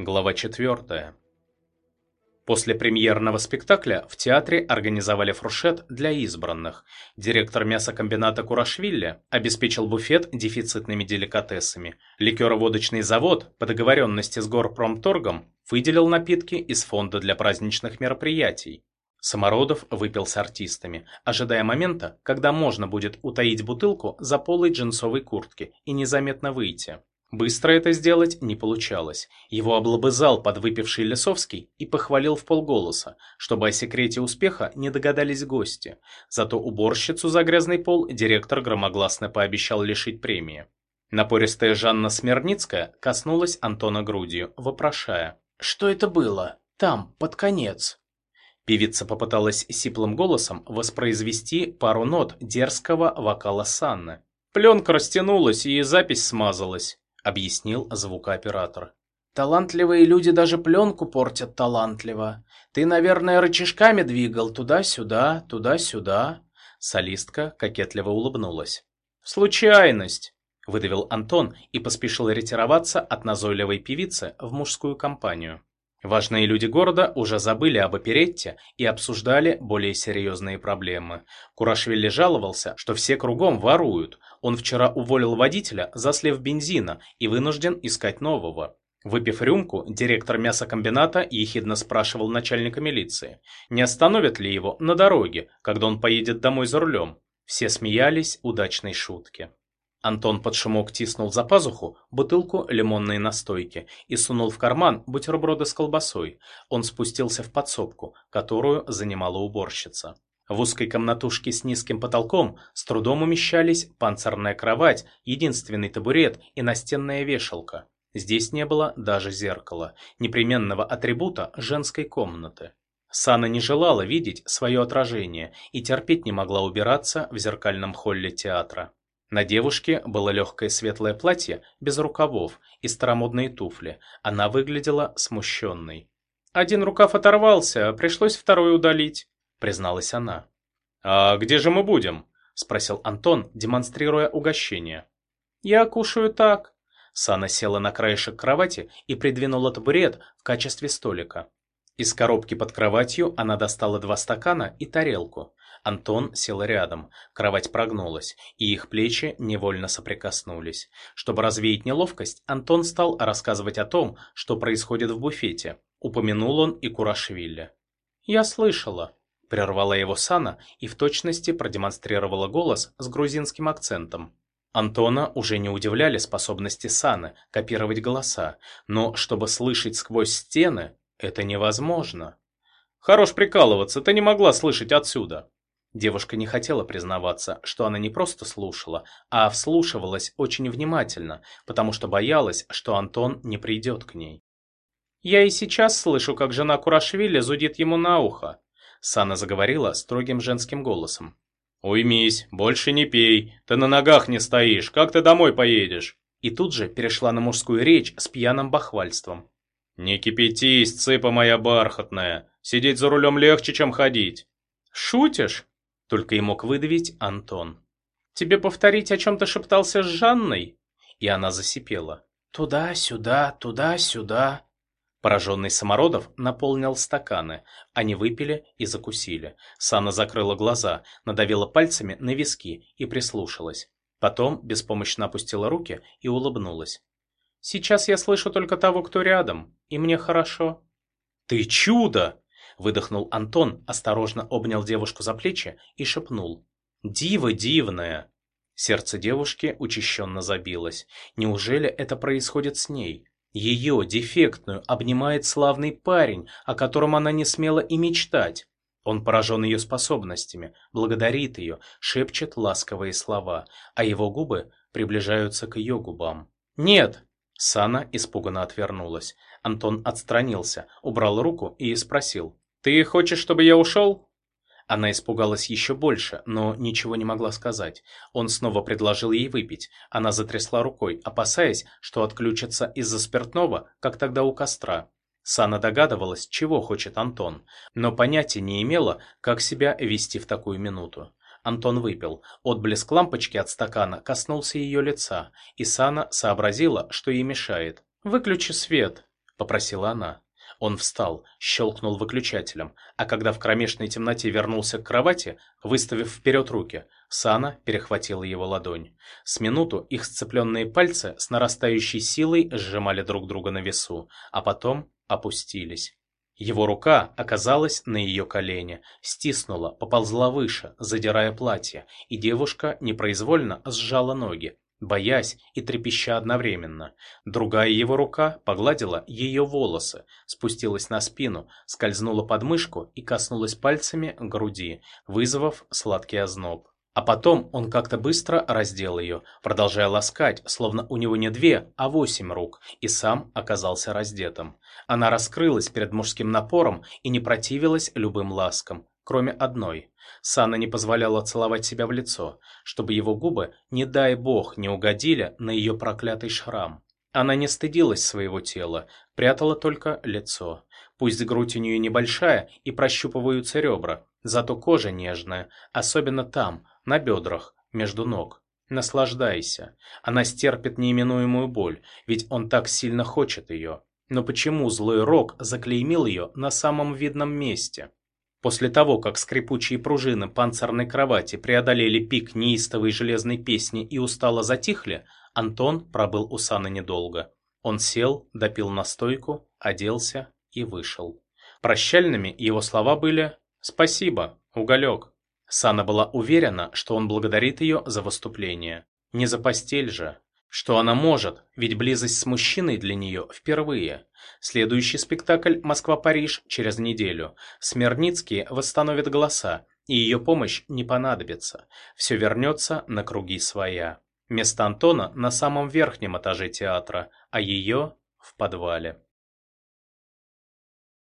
Глава 4. После премьерного спектакля в театре организовали фуршет для избранных. Директор мясокомбината Курашвили обеспечил буфет дефицитными деликатесами. Ликероводочный завод по договоренности с Горпромторгом выделил напитки из фонда для праздничных мероприятий. Самородов выпил с артистами, ожидая момента, когда можно будет утаить бутылку за полой джинсовой куртки и незаметно выйти. Быстро это сделать не получалось. Его облобызал подвыпивший Лесовский и похвалил в полголоса, чтобы о секрете успеха не догадались гости. Зато уборщицу за грязный пол директор громогласно пообещал лишить премии. Напористая Жанна Смирницкая коснулась Антона грудью, вопрошая. «Что это было? Там, под конец?» Певица попыталась сиплым голосом воспроизвести пару нот дерзкого вокала Санны. Пленка растянулась и запись смазалась объяснил звукооператор. «Талантливые люди даже пленку портят талантливо. Ты, наверное, рычажками двигал туда-сюда, туда-сюда». Солистка кокетливо улыбнулась. «Случайность!» – выдавил Антон и поспешил ретироваться от назойливой певицы в мужскую компанию. Важные люди города уже забыли об оперетте и обсуждали более серьезные проблемы. Курашвили жаловался, что все кругом воруют. Он вчера уволил водителя за слив бензина и вынужден искать нового. Выпив рюмку, директор мясокомбината ехидно спрашивал начальника милиции, не остановят ли его на дороге, когда он поедет домой за рулем. Все смеялись удачной шутке. Антон под шумок тиснул за пазуху бутылку лимонной настойки и сунул в карман бутерброды с колбасой. Он спустился в подсобку, которую занимала уборщица. В узкой комнатушке с низким потолком с трудом умещались панцирная кровать, единственный табурет и настенная вешалка. Здесь не было даже зеркала, непременного атрибута женской комнаты. Сана не желала видеть свое отражение и терпеть не могла убираться в зеркальном холле театра. На девушке было легкое светлое платье без рукавов и старомодные туфли. Она выглядела смущенной. «Один рукав оторвался, пришлось второй удалить», — призналась она. «А где же мы будем?» — спросил Антон, демонстрируя угощение. «Я кушаю так». Сана села на краешек кровати и придвинула табурет в качестве столика. Из коробки под кроватью она достала два стакана и тарелку. Антон сел рядом, кровать прогнулась, и их плечи невольно соприкоснулись. Чтобы развеять неловкость, Антон стал рассказывать о том, что происходит в буфете. Упомянул он и Курашвили. «Я слышала», — прервала его Сана и в точности продемонстрировала голос с грузинским акцентом. Антона уже не удивляли способности Саны копировать голоса, но чтобы слышать сквозь стены, это невозможно. «Хорош прикалываться, ты не могла слышать отсюда», Девушка не хотела признаваться, что она не просто слушала, а вслушивалась очень внимательно, потому что боялась, что Антон не придет к ней. «Я и сейчас слышу, как жена Курашвили зудит ему на ухо», Сана заговорила строгим женским голосом. «Уймись, больше не пей, ты на ногах не стоишь, как ты домой поедешь?» И тут же перешла на мужскую речь с пьяным бахвальством. «Не кипятись, цыпа моя бархатная, сидеть за рулем легче, чем ходить». «Шутишь?» Только и мог выдавить Антон. «Тебе повторить, о чем ты шептался с Жанной?» И она засипела. «Туда-сюда, туда-сюда». Пораженный Самородов наполнил стаканы. Они выпили и закусили. Сана закрыла глаза, надавила пальцами на виски и прислушалась. Потом беспомощно опустила руки и улыбнулась. «Сейчас я слышу только того, кто рядом, и мне хорошо». «Ты чудо!» Выдохнул Антон, осторожно обнял девушку за плечи и шепнул. «Диво дивное!» Сердце девушки учащенно забилось. Неужели это происходит с ней? Ее, дефектную, обнимает славный парень, о котором она не смела и мечтать. Он поражен ее способностями, благодарит ее, шепчет ласковые слова, а его губы приближаются к ее губам. «Нет!» Сана испуганно отвернулась. Антон отстранился, убрал руку и спросил. «Ты хочешь, чтобы я ушел?» Она испугалась еще больше, но ничего не могла сказать. Он снова предложил ей выпить. Она затрясла рукой, опасаясь, что отключится из-за спиртного, как тогда у костра. Сана догадывалась, чего хочет Антон, но понятия не имела, как себя вести в такую минуту. Антон выпил. Отблеск лампочки от стакана коснулся ее лица, и Сана сообразила, что ей мешает. «Выключи свет», попросила она. Он встал, щелкнул выключателем, а когда в кромешной темноте вернулся к кровати, выставив вперед руки, Сана перехватила его ладонь. С минуту их сцепленные пальцы с нарастающей силой сжимали друг друга на весу, а потом опустились. Его рука оказалась на ее колене, стиснула, поползла выше, задирая платье, и девушка непроизвольно сжала ноги, боясь и трепеща одновременно. Другая его рука погладила ее волосы, спустилась на спину, скользнула под мышку и коснулась пальцами груди, вызвав сладкий озноб. А потом он как-то быстро раздел ее, продолжая ласкать, словно у него не две, а восемь рук, и сам оказался раздетым. Она раскрылась перед мужским напором и не противилась любым ласкам, кроме одной. Сана не позволяла целовать себя в лицо, чтобы его губы, не дай бог, не угодили на ее проклятый шрам. Она не стыдилась своего тела, прятала только лицо. Пусть грудь у нее небольшая и прощупываются ребра, зато кожа нежная, особенно там, на бедрах, между ног. Наслаждайся. Она стерпит неименуемую боль, ведь он так сильно хочет ее. Но почему злой рок заклеймил ее на самом видном месте? После того, как скрипучие пружины панцирной кровати преодолели пик неистовой железной песни и устало затихли, Антон пробыл у Саны недолго. Он сел, допил настойку, оделся и вышел. Прощальными его слова были «Спасибо, уголек». Сана была уверена, что он благодарит ее за выступление. Не за постель же. Что она может, ведь близость с мужчиной для нее впервые. Следующий спектакль «Москва-Париж» через неделю. Смирницкий восстановит голоса, и ее помощь не понадобится. Все вернется на круги своя. Место Антона на самом верхнем этаже театра, а ее в подвале.